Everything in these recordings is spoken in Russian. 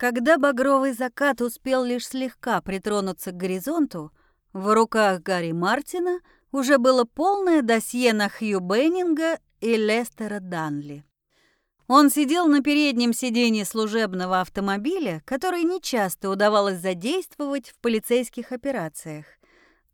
Когда багровый закат успел лишь слегка притронуться к горизонту, в руках Гарри Мартина уже было полное досье на Хью Беннинга и Лестера Данли. Он сидел на переднем сиденье служебного автомобиля, который нечасто удавалось задействовать в полицейских операциях.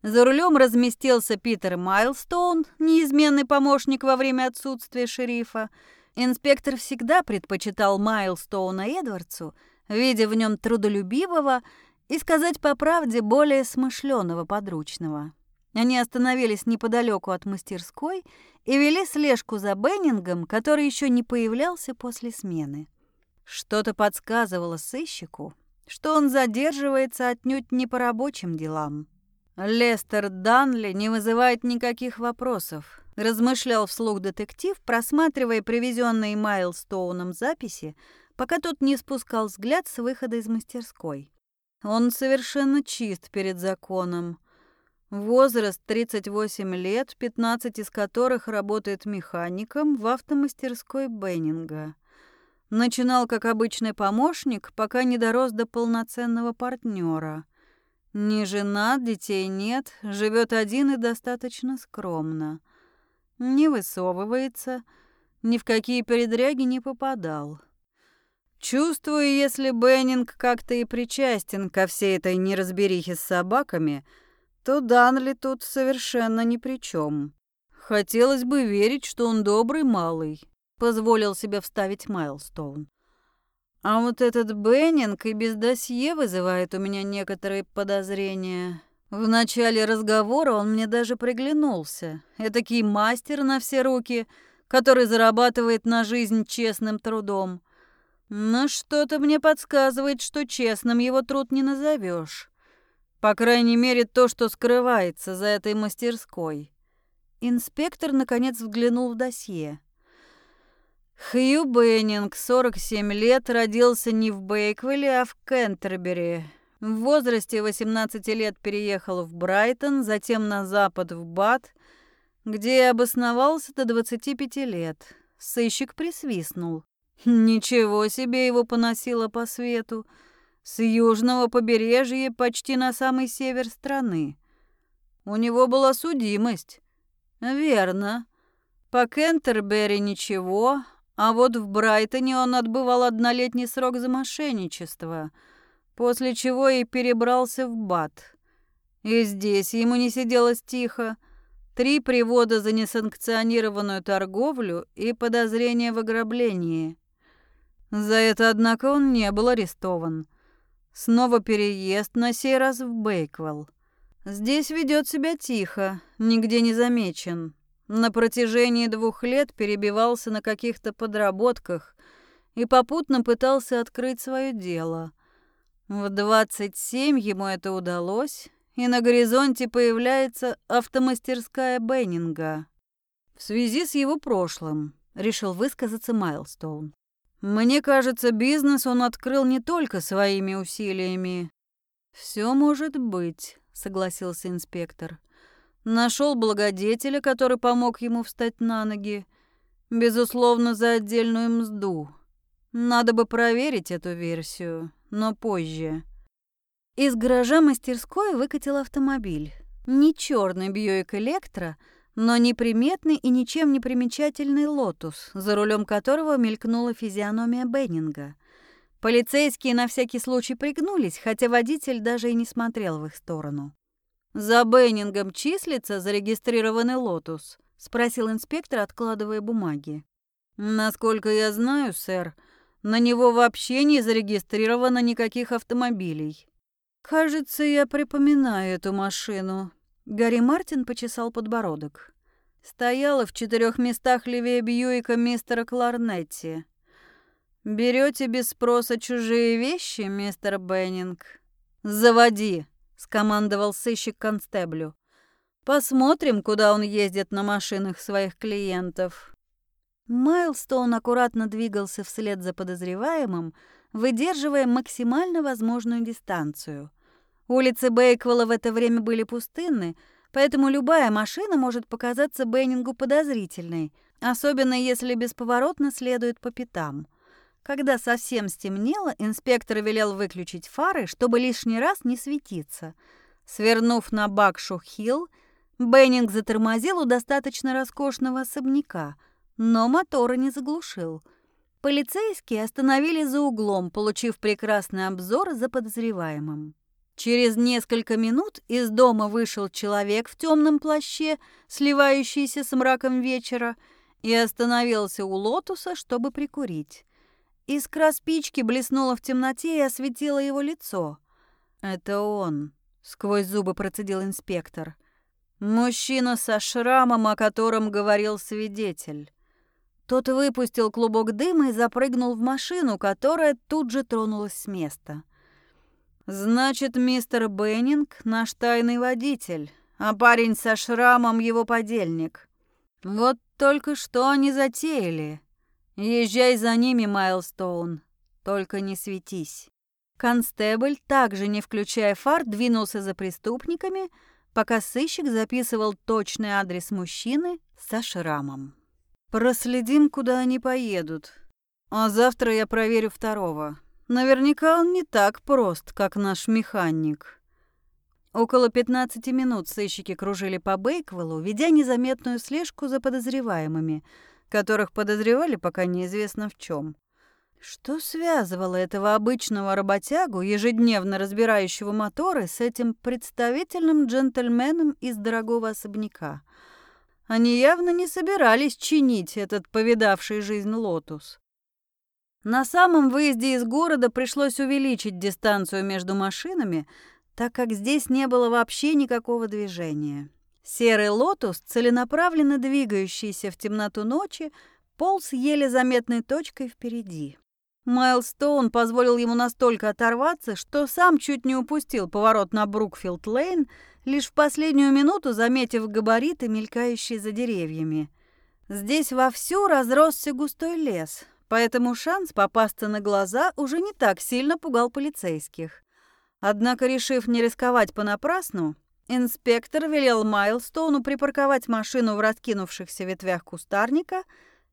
За рулем разместился Питер Майлстоун, неизменный помощник во время отсутствия шерифа. Инспектор всегда предпочитал Майлстоуна Эдвардсу, видя в нем трудолюбивого и, сказать по правде, более смышленого подручного. Они остановились неподалеку от мастерской и вели слежку за Беннингом, который еще не появлялся после смены. Что-то подсказывало сыщику, что он задерживается отнюдь не по рабочим делам. Лестер Данли не вызывает никаких вопросов, размышлял вслух детектив, просматривая привезенные Майлстоуном записи, пока тот не спускал взгляд с выхода из мастерской. Он совершенно чист перед законом. Возраст 38 лет, 15 из которых работает механиком в автомастерской Беннинга. Начинал как обычный помощник, пока не дорос до полноценного партнера. Не женат, детей нет, живет один и достаточно скромно. Не высовывается, ни в какие передряги не попадал. Чувствую, если Беннинг как-то и причастен ко всей этой неразберихе с собаками, то Данли тут совершенно ни при чем. Хотелось бы верить, что он добрый малый, позволил себе вставить Майлстоун. А вот этот Беннинг и без досье вызывает у меня некоторые подозрения. В начале разговора он мне даже приглянулся. Этакий мастер на все руки, который зарабатывает на жизнь честным трудом. Но что-то мне подсказывает, что честным его труд не назовешь. По крайней мере, то, что скрывается за этой мастерской. Инспектор, наконец, взглянул в досье. Хью Беннинг, 47 лет, родился не в Бейквилле, а в Кентербери. В возрасте 18 лет переехал в Брайтон, затем на запад в Бат, где и обосновался до 25 лет. Сыщик присвистнул. Ничего себе его поносило по свету. С южного побережья почти на самый север страны. У него была судимость. Верно. По Кентербери ничего, а вот в Брайтоне он отбывал однолетний срок за мошенничество, после чего и перебрался в Бат. И здесь ему не сиделось тихо. Три привода за несанкционированную торговлю и подозрение в ограблении. За это, однако, он не был арестован. Снова переезд, на сей раз в Бейквелл. Здесь ведет себя тихо, нигде не замечен. На протяжении двух лет перебивался на каких-то подработках и попутно пытался открыть свое дело. В 27 ему это удалось, и на горизонте появляется автомастерская Беннинга. В связи с его прошлым, решил высказаться Майлстоун. Мне кажется, бизнес он открыл не только своими усилиями. Все может быть, согласился инспектор. Нашел благодетеля, который помог ему встать на ноги. Безусловно, за отдельную мзду. Надо бы проверить эту версию, но позже. Из гаража мастерской выкатил автомобиль. Не черный Бьюик Электро, но неприметный и ничем не примечательный Лотус, за рулем которого мелькнула физиономия Беннинга. Полицейские на всякий случай пригнулись, хотя водитель даже и не смотрел в их сторону. «За Беннингом числится зарегистрированный «Лотус»?» — спросил инспектор, откладывая бумаги. «Насколько я знаю, сэр, на него вообще не зарегистрировано никаких автомобилей». «Кажется, я припоминаю эту машину». Гарри Мартин почесал подбородок. Стояла в четырех местах левее Бьюика мистера Кларнетти. Берете без спроса чужие вещи, мистер Беннинг? Заводи!» — скомандовал сыщик констеблю. «Посмотрим, куда он ездит на машинах своих клиентов». Майлстоун аккуратно двигался вслед за подозреваемым, выдерживая максимально возможную дистанцию. Улицы Бейквелла в это время были пустынны, поэтому любая машина может показаться Беннингу подозрительной, особенно если бесповоротно следует по пятам. Когда совсем стемнело, инспектор велел выключить фары, чтобы лишний раз не светиться. Свернув на Бакшу-Хилл, Беннинг затормозил у достаточно роскошного особняка, но мотора не заглушил. Полицейские остановились за углом, получив прекрасный обзор за подозреваемым. Через несколько минут из дома вышел человек в темном плаще, сливающийся с мраком вечера, и остановился у лотуса, чтобы прикурить. Искра спички блеснула в темноте и осветила его лицо. «Это он», — сквозь зубы процедил инспектор. Мужчина со шрамом, о котором говорил свидетель. Тот выпустил клубок дыма и запрыгнул в машину, которая тут же тронулась с места. «Значит, мистер Беннинг — наш тайный водитель, а парень со шрамом — его подельник. Вот только что они затеяли. Езжай за ними, Майлстоун, только не светись». Констебль, также не включая фар, двинулся за преступниками — пока сыщик записывал точный адрес мужчины со шрамом. «Проследим, куда они поедут. А завтра я проверю второго. Наверняка он не так прост, как наш механик». Около 15 минут сыщики кружили по Бейквеллу, ведя незаметную слежку за подозреваемыми, которых подозревали пока неизвестно в чем. Что связывало этого обычного работягу, ежедневно разбирающего моторы, с этим представительным джентльменом из дорогого особняка? Они явно не собирались чинить этот повидавший жизнь лотус. На самом выезде из города пришлось увеличить дистанцию между машинами, так как здесь не было вообще никакого движения. Серый лотус, целенаправленно двигающийся в темноту ночи, полз еле заметной точкой впереди. Майлстоун позволил ему настолько оторваться, что сам чуть не упустил поворот на Брукфилд-Лейн, лишь в последнюю минуту заметив габариты, мелькающие за деревьями. Здесь вовсю разросся густой лес, поэтому шанс попасться на глаза уже не так сильно пугал полицейских. Однако, решив не рисковать понапрасну, инспектор велел Майлстоуну припарковать машину в раскинувшихся ветвях кустарника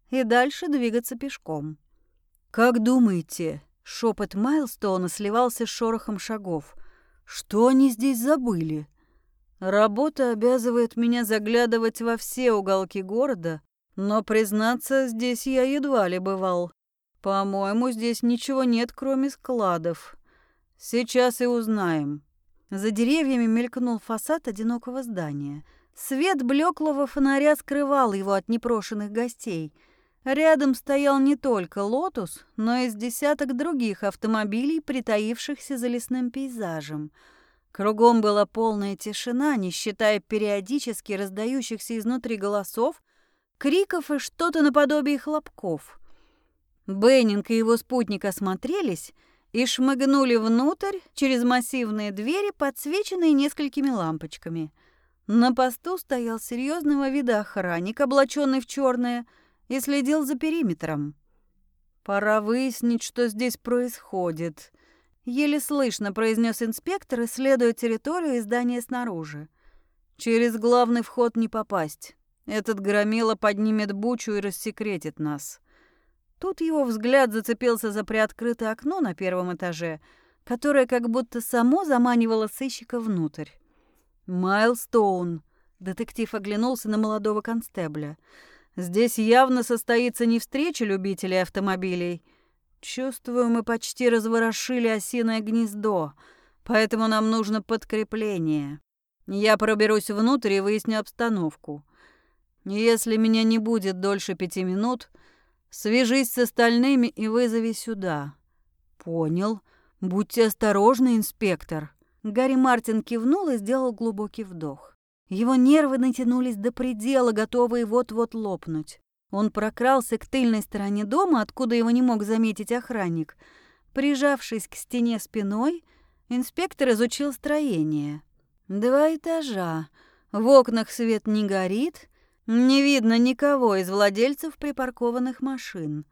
и дальше двигаться пешком. «Как думаете?» — шепот Майлстоуна сливался с шорохом шагов. «Что они здесь забыли?» «Работа обязывает меня заглядывать во все уголки города, но, признаться, здесь я едва ли бывал. По-моему, здесь ничего нет, кроме складов. Сейчас и узнаем». За деревьями мелькнул фасад одинокого здания. Свет блеклого фонаря скрывал его от непрошенных гостей — Рядом стоял не только «Лотус», но и с десяток других автомобилей, притаившихся за лесным пейзажем. Кругом была полная тишина, не считая периодически раздающихся изнутри голосов, криков и что-то наподобие хлопков. Беннинг и его спутник осмотрелись и шмыгнули внутрь через массивные двери, подсвеченные несколькими лампочками. На посту стоял серьезного вида охранник, облаченный в черное – и следил за периметром. «Пора выяснить, что здесь происходит», — еле слышно произнес инспектор, исследуя территорию и здание снаружи. «Через главный вход не попасть. Этот громила поднимет бучу и рассекретит нас». Тут его взгляд зацепился за приоткрытое окно на первом этаже, которое как будто само заманивало сыщика внутрь. «Майлстоун», — детектив оглянулся на молодого констебля, — Здесь явно состоится не встреча любителей автомобилей. Чувствую, мы почти разворошили осиное гнездо, поэтому нам нужно подкрепление. Я проберусь внутрь и выясню обстановку. Если меня не будет дольше пяти минут, свяжись с остальными и вызови сюда. Понял. Будьте осторожны, инспектор. Гарри Мартин кивнул и сделал глубокий вдох. Его нервы натянулись до предела, готовые вот-вот лопнуть. Он прокрался к тыльной стороне дома, откуда его не мог заметить охранник. Прижавшись к стене спиной, инспектор изучил строение. Два этажа. В окнах свет не горит, не видно никого из владельцев припаркованных машин.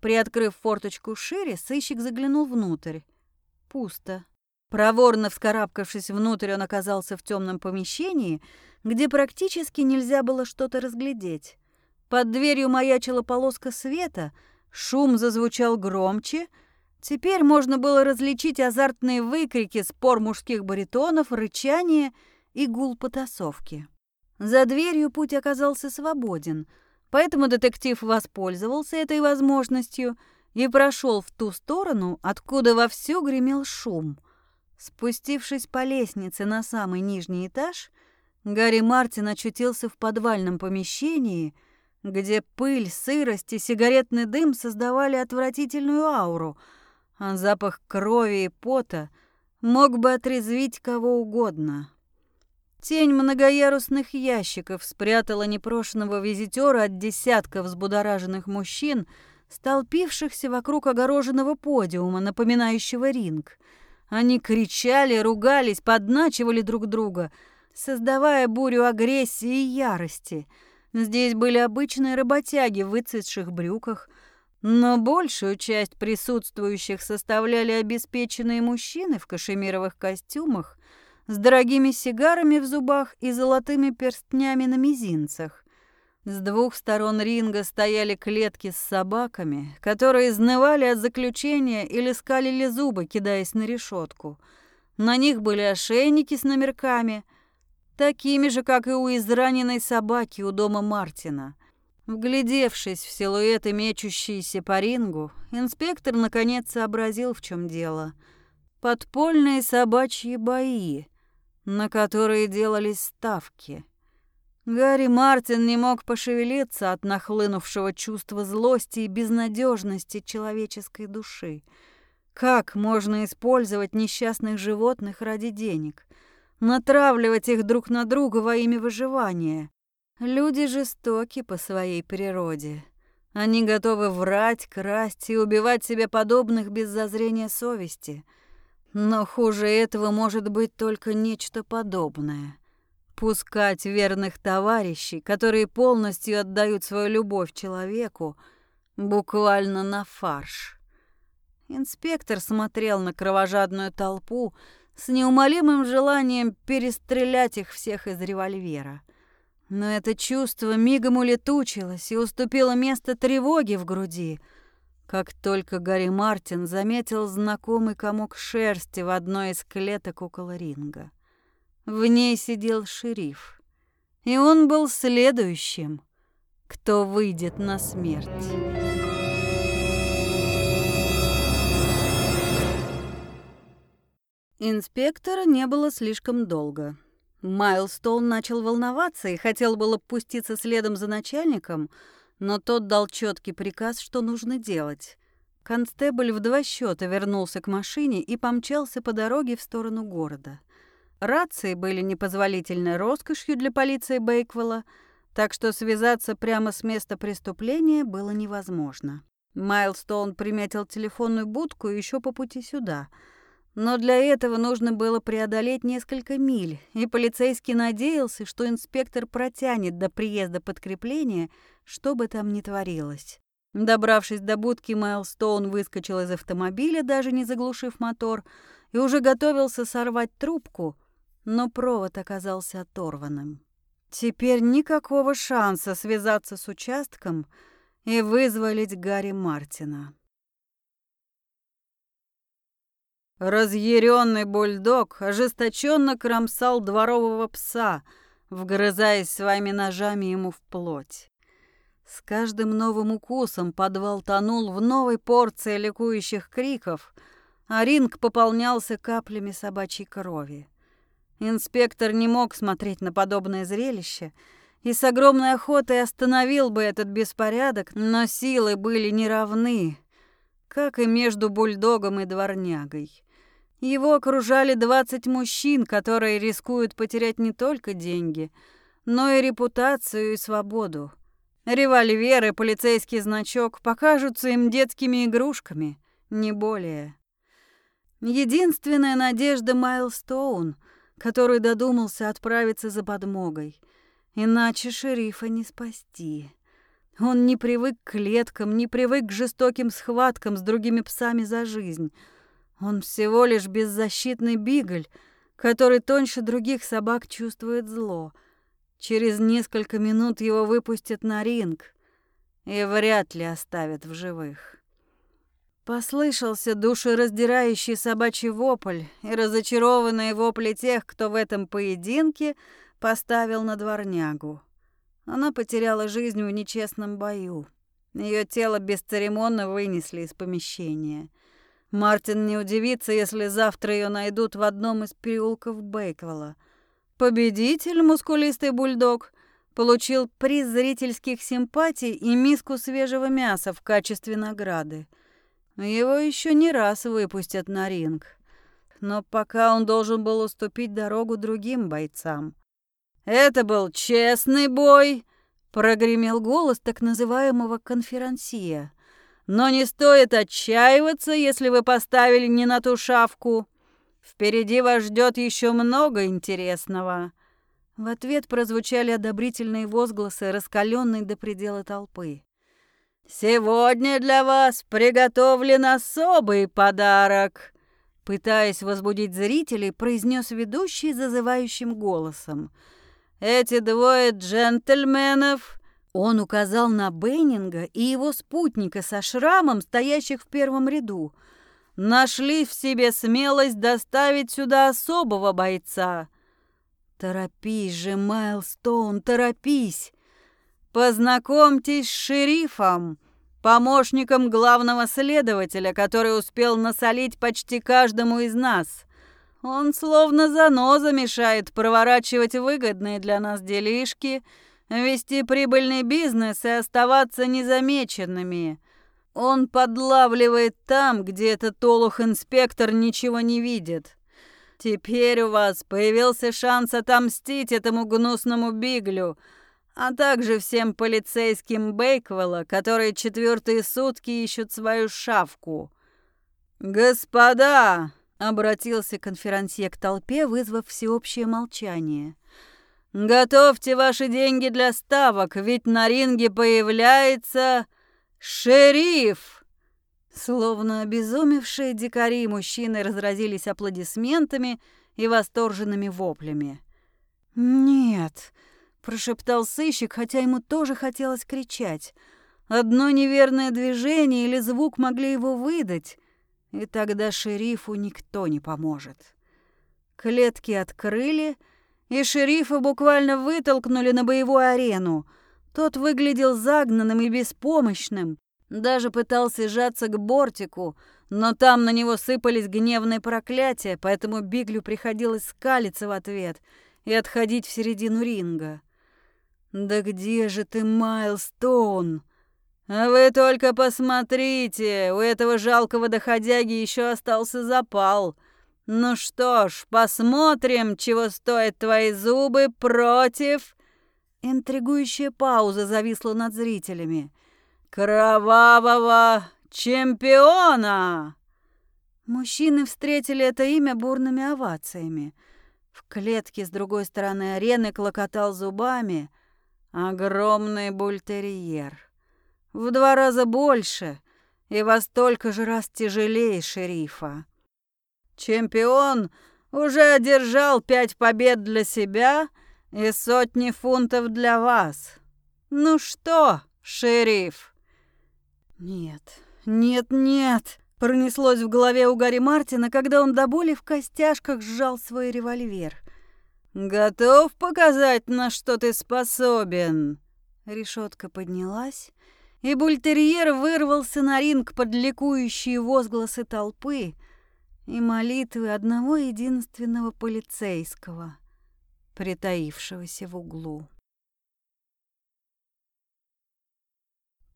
Приоткрыв форточку шире, сыщик заглянул внутрь. Пусто. Проворно вскарабкавшись внутрь, он оказался в темном помещении, где практически нельзя было что-то разглядеть. Под дверью маячила полоска света, Шум зазвучал громче. Теперь можно было различить азартные выкрики, спор мужских баритонов, рычание и гул потасовки. За дверью путь оказался свободен, поэтому детектив воспользовался этой возможностью и прошел в ту сторону, откуда вовсю гремел шум. Спустившись по лестнице на самый нижний этаж, Гарри Мартин очутился в подвальном помещении, где пыль, сырость и сигаретный дым создавали отвратительную ауру, а запах крови и пота мог бы отрезвить кого угодно. Тень многоярусных ящиков спрятала непрошенного визитера от десятков взбудораженных мужчин, столпившихся вокруг огороженного подиума, напоминающего ринг. Они кричали, ругались, подначивали друг друга, создавая бурю агрессии и ярости. Здесь были обычные работяги в выцветших брюках, но большую часть присутствующих составляли обеспеченные мужчины в кашемировых костюмах с дорогими сигарами в зубах и золотыми перстнями на мизинцах. С двух сторон ринга стояли клетки с собаками, которые изнывали от заключения или скалили зубы, кидаясь на решетку. На них были ошейники с номерками, такими же, как и у израненной собаки у дома Мартина. Вглядевшись в силуэты, мечущиеся по рингу, инспектор наконец сообразил, в чем дело. Подпольные собачьи бои — на которые делались ставки. Гарри Мартин не мог пошевелиться от нахлынувшего чувства злости и безнадежности человеческой души. Как можно использовать несчастных животных ради денег? Натравливать их друг на друга во имя выживания? Люди жестоки по своей природе. Они готовы врать, красть и убивать себе подобных без зазрения совести — но хуже этого может быть только нечто подобное. Пускать верных товарищей, которые полностью отдают свою любовь человеку, буквально на фарш. Инспектор смотрел на кровожадную толпу с неумолимым желанием перестрелять их всех из револьвера. Но это чувство мигом улетучилось и уступило место тревоге в груди — как только Гарри Мартин заметил знакомый комок шерсти в одной из клеток около ринга. В ней сидел шериф, и он был следующим, кто выйдет на смерть. Инспектора не было слишком долго. Майлстоун начал волноваться и хотел было пуститься следом за начальником, но тот дал четкий приказ, что нужно делать. Констебль в два счета вернулся к машине и помчался по дороге в сторону города. Рации были непозволительной роскошью для полиции Бейквелла, так что связаться прямо с места преступления было невозможно. Майлстоун приметил телефонную будку еще по пути сюда — но для этого нужно было преодолеть несколько миль, и полицейский надеялся, что инспектор протянет до приезда подкрепления, что бы там ни творилось. Добравшись до будки, Майлстоун выскочил из автомобиля, даже не заглушив мотор, и уже готовился сорвать трубку, но провод оказался оторванным. Теперь никакого шанса связаться с участком и вызволить Гарри Мартина. Разъяренный бульдог ожесточенно кромсал дворового пса, вгрызаясь своими ножами ему в плоть. С каждым новым укусом подвал тонул в новой порции ликующих криков, а ринг пополнялся каплями собачьей крови. Инспектор не мог смотреть на подобное зрелище и с огромной охотой остановил бы этот беспорядок, но силы были неравны, как и между бульдогом и дворнягой. Его окружали 20 мужчин, которые рискуют потерять не только деньги, но и репутацию и свободу. Револьвер и полицейский значок покажутся им детскими игрушками, не более. Единственная надежда Майлстоун, который додумался отправиться за подмогой. Иначе шерифа не спасти. Он не привык к клеткам, не привык к жестоким схваткам с другими псами за жизнь — он всего лишь беззащитный бигль, который тоньше других собак чувствует зло. Через несколько минут его выпустят на ринг. и вряд ли оставят в живых. Послышался душераздирающий собачий вопль и разочарованные вопли тех, кто в этом поединке поставил на дворнягу. Она потеряла жизнь в нечестном бою. Ее тело бесцеремонно вынесли из помещения. Мартин не удивится, если завтра ее найдут в одном из переулков Бейквелла. Победитель, мускулистый бульдог, получил приз зрительских симпатий и миску свежего мяса в качестве награды. Его еще не раз выпустят на ринг. Но пока он должен был уступить дорогу другим бойцам. «Это был честный бой!» — прогремел голос так называемого конферансье. «Но не стоит отчаиваться, если вы поставили не на ту шавку. Впереди вас ждет еще много интересного». В ответ прозвучали одобрительные возгласы, раскаленные до предела толпы. «Сегодня для вас приготовлен особый подарок!» Пытаясь возбудить зрителей, произнес ведущий зазывающим голосом. «Эти двое джентльменов...» Он указал на Беннинга и его спутника со шрамом, стоящих в первом ряду. «Нашли в себе смелость доставить сюда особого бойца». «Торопись же, Майлстоун, торопись!» Познакомьтесь с шерифом, помощником главного следователя, который успел насолить почти каждому из нас. Он словно заноза мешает проворачивать выгодные для нас делишки, вести прибыльный бизнес и оставаться незамеченными. Он подлавливает там, где этот олух-инспектор ничего не видит. Теперь у вас появился шанс отомстить этому гнусному биглю — а также всем полицейским Бейквелла, которые четвертые сутки ищут свою шавку. «Господа!» — обратился конферансье к толпе, вызвав всеобщее молчание. «Готовьте ваши деньги для ставок, ведь на ринге появляется шериф!» Словно обезумевшие дикари мужчины разразились аплодисментами и восторженными воплями. «Нет!» прошептал сыщик, хотя ему тоже хотелось кричать. Одно неверное движение или звук могли его выдать, и тогда шерифу никто не поможет. Клетки открыли, и шерифа буквально вытолкнули на боевую арену. Тот выглядел загнанным и беспомощным, даже пытался сжаться к бортику, но там на него сыпались гневные проклятия, поэтому Биглю приходилось скалиться в ответ и отходить в середину ринга. «Да где же ты, Майлстоун?» «А вы только посмотрите, у этого жалкого доходяги еще остался запал. Ну что ж, посмотрим, чего стоят твои зубы против...» Интригующая пауза зависла над зрителями. «Кровавого чемпиона!» Мужчины встретили это имя бурными овациями. В клетке с другой стороны арены клокотал зубами — Огромный бультерьер. В два раза больше и во столько же раз тяжелее шерифа. Чемпион уже одержал пять побед для себя и сотни фунтов для вас. Ну что, шериф? Нет, нет, нет, пронеслось в голове у Гарри Мартина, когда он до боли в костяшках сжал свой револьвер. «Готов показать, на что ты способен?» Решетка поднялась, и бультерьер вырвался на ринг под ликующие возгласы толпы и молитвы одного единственного полицейского, притаившегося в углу.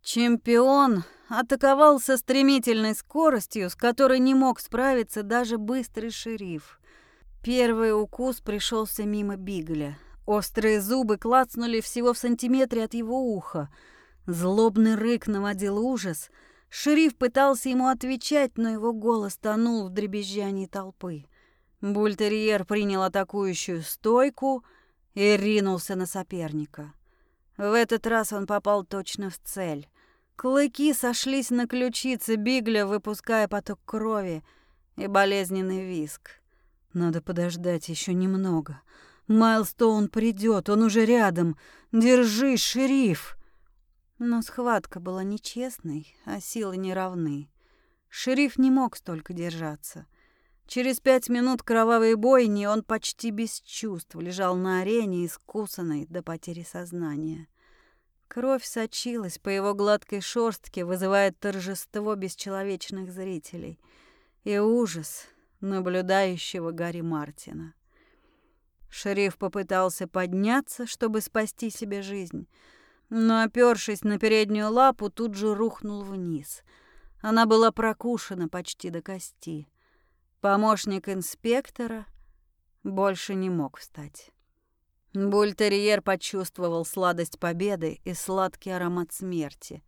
Чемпион атаковал со стремительной скоростью, с которой не мог справиться даже быстрый шериф. Первый укус пришелся мимо Бигля. Острые зубы клацнули всего в сантиметре от его уха. Злобный рык наводил ужас. Шериф пытался ему отвечать, но его голос тонул в дребезжании толпы. Бультерьер принял атакующую стойку и ринулся на соперника. В этот раз он попал точно в цель. Клыки сошлись на ключице Бигля, выпуская поток крови и болезненный виск. Надо подождать еще немного. Майлстоун придет, он уже рядом. Держи, шериф. Но схватка была нечестной, а силы неравны. Шериф не мог столько держаться. Через пять минут кровавой бойни он почти без чувств лежал на арене, искусанный до потери сознания. Кровь сочилась по его гладкой шорстке, вызывая торжество бесчеловечных зрителей и ужас наблюдающего Гарри Мартина. Шериф попытался подняться, чтобы спасти себе жизнь, но, опершись на переднюю лапу, тут же рухнул вниз. Она была прокушена почти до кости. Помощник инспектора больше не мог встать. Бультерьер почувствовал сладость победы и сладкий аромат смерти.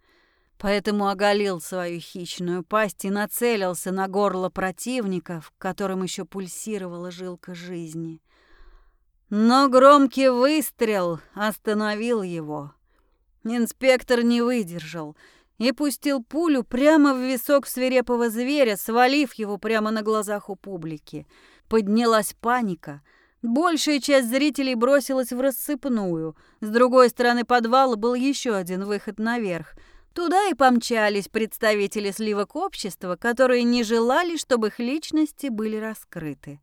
Поэтому оголил свою хищную пасть и нацелился на горло противника, в котором еще пульсировала жилка жизни. Но громкий выстрел остановил его. Инспектор не выдержал и пустил пулю прямо в висок свирепого зверя, свалив его прямо на глазах у публики. Поднялась паника — Большая часть зрителей бросилась в рассыпную. С другой стороны подвала был еще один выход наверх. Туда и помчались представители сливок общества, которые не желали, чтобы их личности были раскрыты.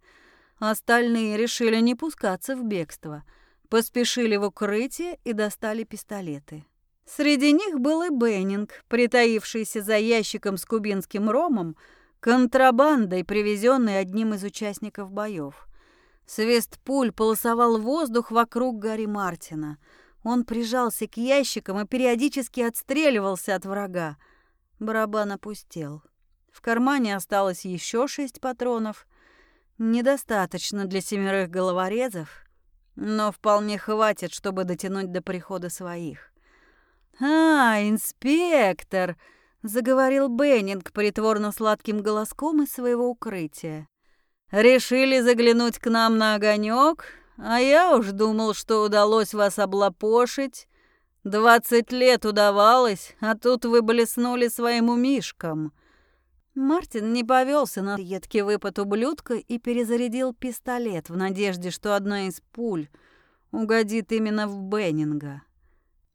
Остальные решили не пускаться в бегство. Поспешили в укрытие и достали пистолеты. Среди них был и Беннинг, притаившийся за ящиком с кубинским ромом, контрабандой, привезенной одним из участников боев. Свист пуль полосовал воздух вокруг Гарри Мартина. Он прижался к ящикам и периодически отстреливался от врага. Барабан опустел. В кармане осталось еще шесть патронов. Недостаточно для семерых головорезов, но вполне хватит, чтобы дотянуть до прихода своих. «А, инспектор!» — заговорил Беннинг притворно сладким голоском из своего укрытия. Решили заглянуть к нам на огонек, а я уж думал, что удалось вас облапошить. Двадцать лет удавалось, а тут вы блеснули своим умишком». Мартин не повелся на едкий выпад ублюдка и перезарядил пистолет в надежде, что одна из пуль угодит именно в Беннинга.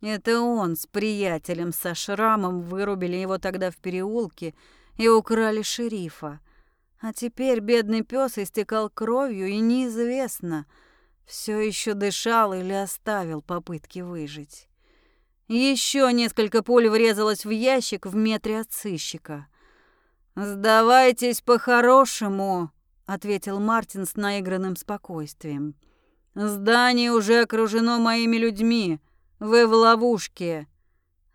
Это он с приятелем со шрамом вырубили его тогда в переулке и украли шерифа. А теперь бедный пес истекал кровью, и неизвестно, все еще дышал или оставил попытки выжить. Еще несколько пуль врезалось в ящик в метре от сыщика. «Сдавайтесь по-хорошему», — ответил Мартин с наигранным спокойствием. «Здание уже окружено моими людьми. Вы в ловушке».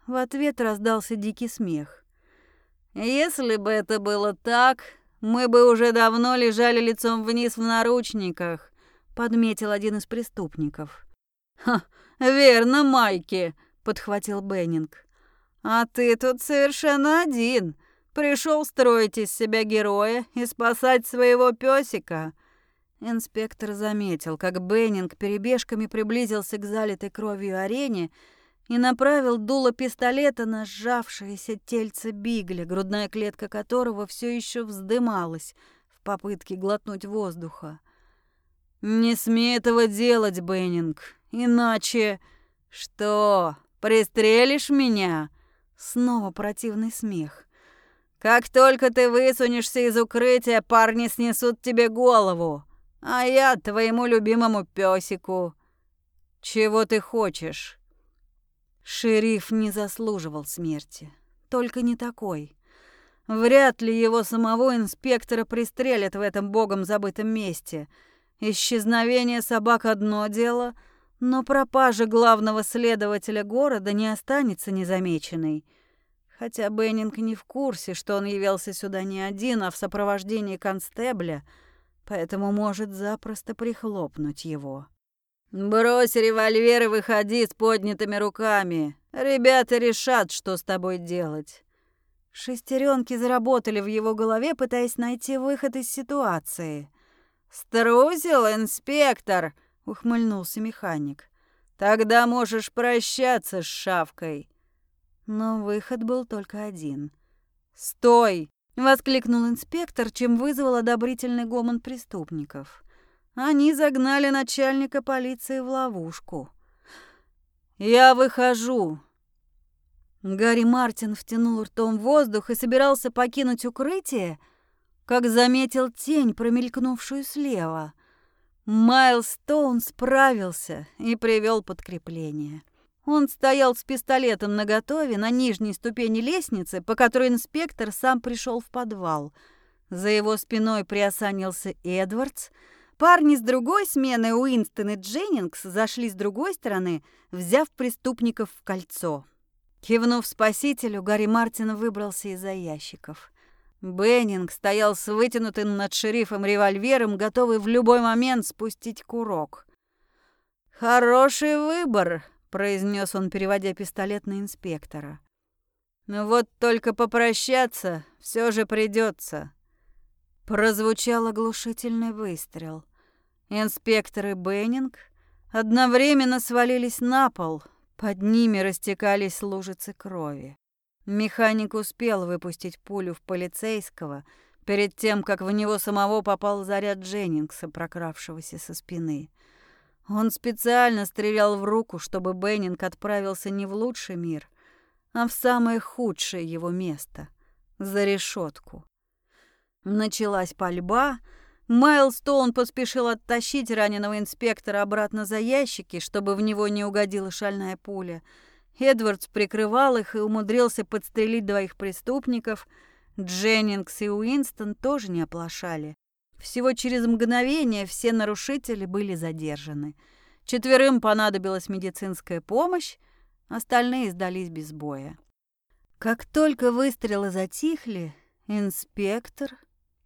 В ответ раздался дикий смех. «Если бы это было так, мы бы уже давно лежали лицом вниз в наручниках, подметил один из преступников. Ха, верно, Майки, подхватил Беннинг. А ты тут совершенно один. Пришел строить из себя героя и спасать своего песика. Инспектор заметил, как Беннинг перебежками приблизился к залитой кровью арене и направил дуло пистолета на сжавшееся тельце Бигля, грудная клетка которого все еще вздымалась в попытке глотнуть воздуха. «Не смей этого делать, Беннинг, иначе...» «Что, пристрелишь меня?» Снова противный смех. «Как только ты высунешься из укрытия, парни снесут тебе голову, а я твоему любимому песику. Чего ты хочешь?» Шериф не заслуживал смерти. Только не такой. Вряд ли его самого инспектора пристрелят в этом богом забытом месте. Исчезновение собак одно дело, но пропажа главного следователя города не останется незамеченной. Хотя Беннинг не в курсе, что он явился сюда не один, а в сопровождении констебля, поэтому может запросто прихлопнуть его. «Брось револьвер и выходи с поднятыми руками. Ребята решат, что с тобой делать». Шестеренки заработали в его голове, пытаясь найти выход из ситуации. «Струсил, инспектор!» — ухмыльнулся механик. «Тогда можешь прощаться с шавкой». Но выход был только один. «Стой!» — воскликнул инспектор, чем вызвал одобрительный гомон преступников. Они загнали начальника полиции в ловушку. «Я выхожу». Гарри Мартин втянул ртом воздух и собирался покинуть укрытие, как заметил тень, промелькнувшую слева. Майлз Стоун справился и привел подкрепление. Он стоял с пистолетом наготове на нижней ступени лестницы, по которой инспектор сам пришел в подвал. За его спиной приосанился Эдвардс. Парни с другой смены, Уинстон и Дженнингс, зашли с другой стороны, взяв преступников в кольцо. Кивнув спасителю, Гарри Мартин выбрался из-за ящиков. Беннинг стоял с вытянутым над шерифом револьвером, готовый в любой момент спустить курок. «Хороший выбор», — произнес он, переводя пистолет на инспектора. «Но вот только попрощаться все же придется. Прозвучал оглушительный выстрел. Инспектор и Беннинг одновременно свалились на пол, под ними растекались лужицы крови. Механик успел выпустить пулю в полицейского перед тем, как в него самого попал заряд Дженнингса, прокравшегося со спины. Он специально стрелял в руку, чтобы Беннинг отправился не в лучший мир, а в самое худшее его место — за решетку. Началась пальба. Майлстоун поспешил оттащить раненого инспектора обратно за ящики, чтобы в него не угодила шальная пуля — Эдвардс прикрывал их и умудрился подстрелить двоих преступников. Дженнингс и Уинстон тоже не оплошали. Всего через мгновение все нарушители были задержаны. Четверым понадобилась медицинская помощь, остальные сдались без боя. Как только выстрелы затихли, инспектор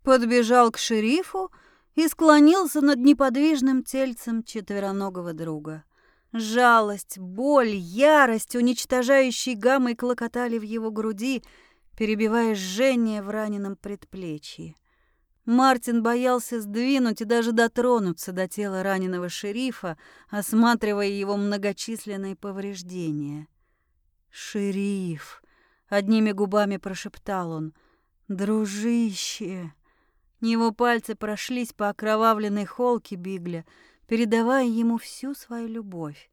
подбежал к шерифу и склонился над неподвижным тельцем четвероногого друга. Жалость, боль, ярость, уничтожающие гаммой клокотали в его груди, перебивая жжение в раненом предплечье. Мартин боялся сдвинуть и даже дотронуться до тела раненого шерифа, осматривая его многочисленные повреждения. «Шериф!» — одними губами прошептал он. «Дружище!» Его пальцы прошлись по окровавленной холке Бигля — передавая ему всю свою любовь.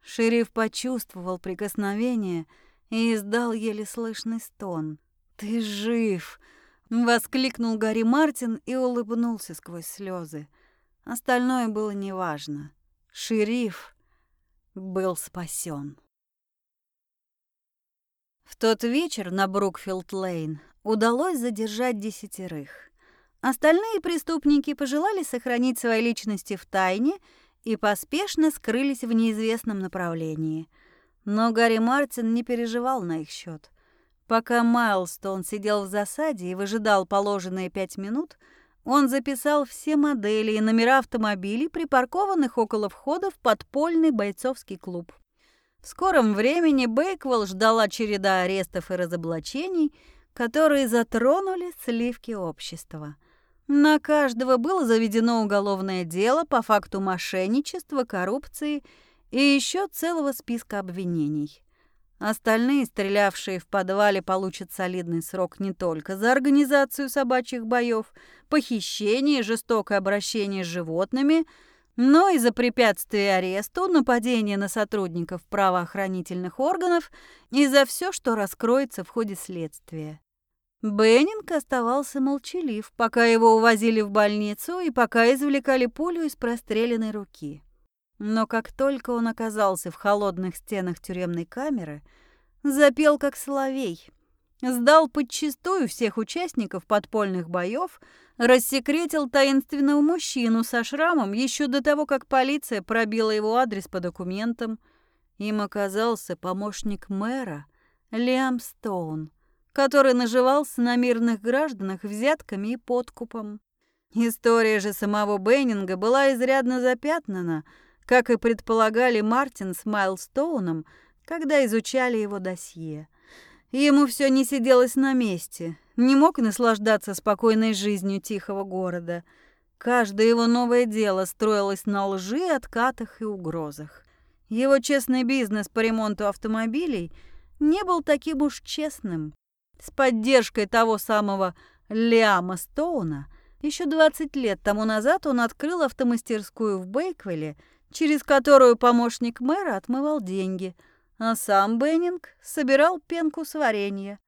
Шериф почувствовал прикосновение и издал еле слышный стон. «Ты жив!» — воскликнул Гарри Мартин и улыбнулся сквозь слезы. Остальное было неважно. Шериф был спасен. В тот вечер на Брукфилд-Лейн удалось задержать десятерых. Остальные преступники пожелали сохранить свои личности в тайне и поспешно скрылись в неизвестном направлении. Но Гарри Мартин не переживал на их счет. Пока Майлстон сидел в засаде и выжидал положенные пять минут, он записал все модели и номера автомобилей, припаркованных около входа в подпольный бойцовский клуб. В скором времени Бейквелл ждала череда арестов и разоблачений, которые затронули сливки общества – на каждого было заведено уголовное дело по факту мошенничества, коррупции и еще целого списка обвинений. Остальные, стрелявшие в подвале, получат солидный срок не только за организацию собачьих боев, похищение и жестокое обращение с животными, но и за препятствие аресту, нападение на сотрудников правоохранительных органов и за все, что раскроется в ходе следствия. Беннинг оставался молчалив, пока его увозили в больницу и пока извлекали пулю из простреленной руки. Но как только он оказался в холодных стенах тюремной камеры, запел как соловей, сдал подчистую всех участников подпольных боев, рассекретил таинственного мужчину со шрамом еще до того, как полиция пробила его адрес по документам. Им оказался помощник мэра Лиам Стоун – который наживался на мирных гражданах взятками и подкупом. История же самого Беннинга была изрядно запятнана, как и предполагали Мартин с Майлстоуном, когда изучали его досье. Ему все не сиделось на месте, не мог наслаждаться спокойной жизнью тихого города. Каждое его новое дело строилось на лжи, откатах и угрозах. Его честный бизнес по ремонту автомобилей не был таким уж честным. С поддержкой того самого Лиама Стоуна еще 20 лет тому назад он открыл автомастерскую в Бейквилле, через которую помощник мэра отмывал деньги, а сам Беннинг собирал пенку с варенья.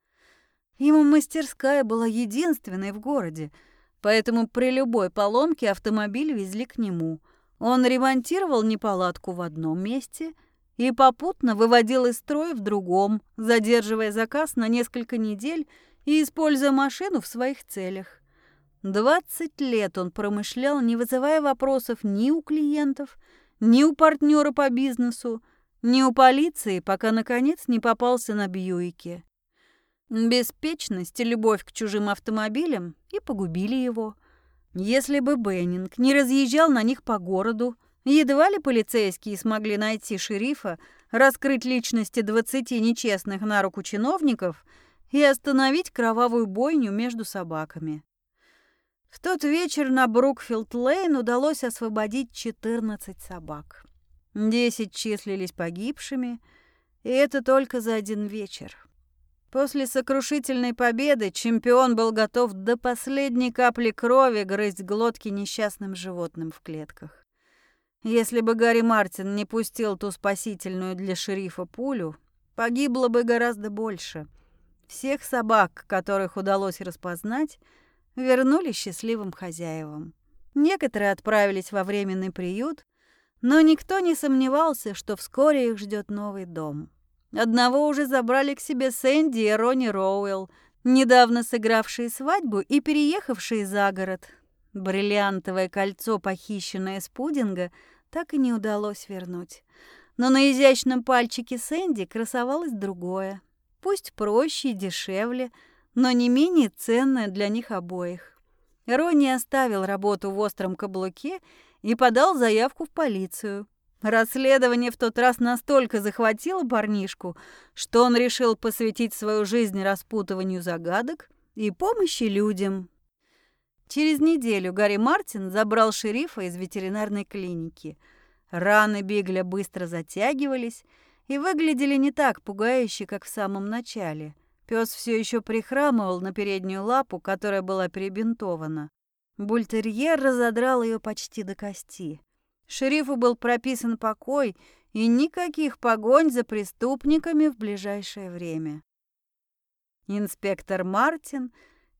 Ему мастерская была единственной в городе, поэтому при любой поломке автомобиль везли к нему. Он ремонтировал неполадку в одном месте и попутно выводил из строя в другом, задерживая заказ на несколько недель и используя машину в своих целях. 20 лет он промышлял, не вызывая вопросов ни у клиентов, ни у партнера по бизнесу, ни у полиции, пока, наконец, не попался на Бьюике. Беспечность и любовь к чужим автомобилям и погубили его. Если бы Беннинг не разъезжал на них по городу, едва ли полицейские смогли найти шерифа, раскрыть личности двадцати нечестных на руку чиновников и остановить кровавую бойню между собаками. В тот вечер на Брукфилд-Лейн удалось освободить 14 собак. Десять числились погибшими, и это только за один вечер. После сокрушительной победы чемпион был готов до последней капли крови грызть глотки несчастным животным в клетках. Если бы Гарри Мартин не пустил ту спасительную для шерифа пулю, погибло бы гораздо больше. Всех собак, которых удалось распознать, вернули счастливым хозяевам. Некоторые отправились во временный приют, но никто не сомневался, что вскоре их ждет новый дом. Одного уже забрали к себе Сэнди и Ронни Роуэлл, недавно сыгравшие свадьбу и переехавшие за город. Бриллиантовое кольцо, похищенное с пудинга, так и не удалось вернуть. Но на изящном пальчике Сэнди красовалось другое. Пусть проще и дешевле, но не менее ценное для них обоих. Ронни оставил работу в остром каблуке и подал заявку в полицию. Расследование в тот раз настолько захватило парнишку, что он решил посвятить свою жизнь распутыванию загадок и помощи людям. Через неделю Гарри Мартин забрал шерифа из ветеринарной клиники. Раны Бигля быстро затягивались и выглядели не так пугающе, как в самом начале. Пес все еще прихрамывал на переднюю лапу, которая была перебинтована. Бультерьер разодрал ее почти до кости. Шерифу был прописан покой и никаких погонь за преступниками в ближайшее время. Инспектор Мартин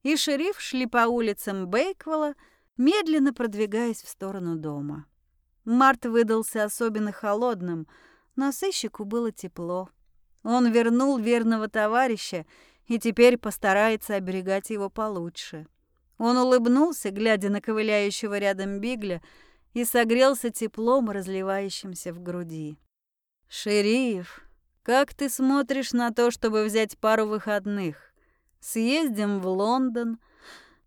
и шериф шли по улицам Бейквелла, медленно продвигаясь в сторону дома. Март выдался особенно холодным, но сыщику было тепло. Он вернул верного товарища и теперь постарается оберегать его получше. Он улыбнулся, глядя на ковыляющего рядом Бигля, и согрелся теплом, разливающимся в груди. «Шериф, как ты смотришь на то, чтобы взять пару выходных? Съездим в Лондон,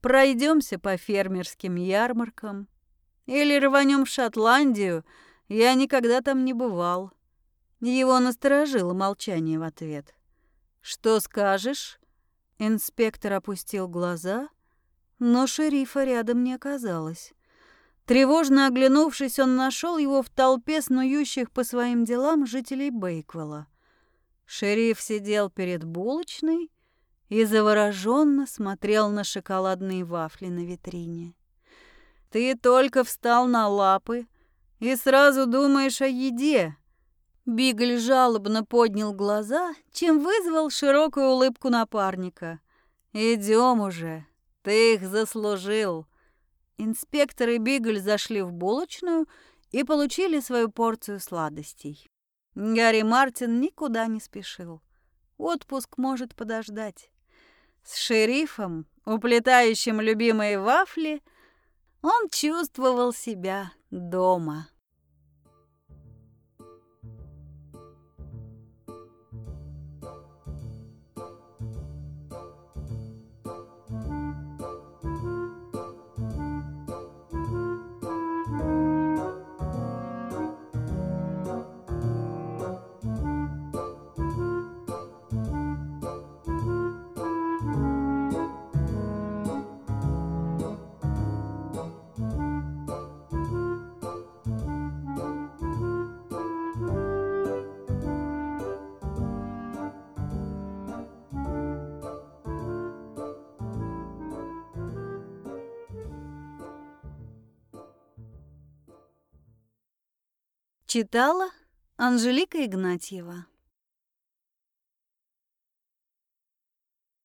пройдемся по фермерским ярмаркам или рванем в Шотландию, я никогда там не бывал». Его насторожило молчание в ответ. «Что скажешь?» Инспектор опустил глаза — но шерифа рядом не оказалось. Тревожно оглянувшись, он нашел его в толпе снующих по своим делам жителей Бейквелла. Шериф сидел перед булочной и завороженно смотрел на шоколадные вафли на витрине. «Ты только встал на лапы и сразу думаешь о еде!» Бигль жалобно поднял глаза, чем вызвал широкую улыбку напарника. «Идем уже!» Ты их заслужил. Инспектор и Бигль зашли в булочную и получили свою порцию сладостей. Гарри Мартин никуда не спешил. Отпуск может подождать. С шерифом, уплетающим любимые вафли, он чувствовал себя дома. Читала Анжелика Игнатьева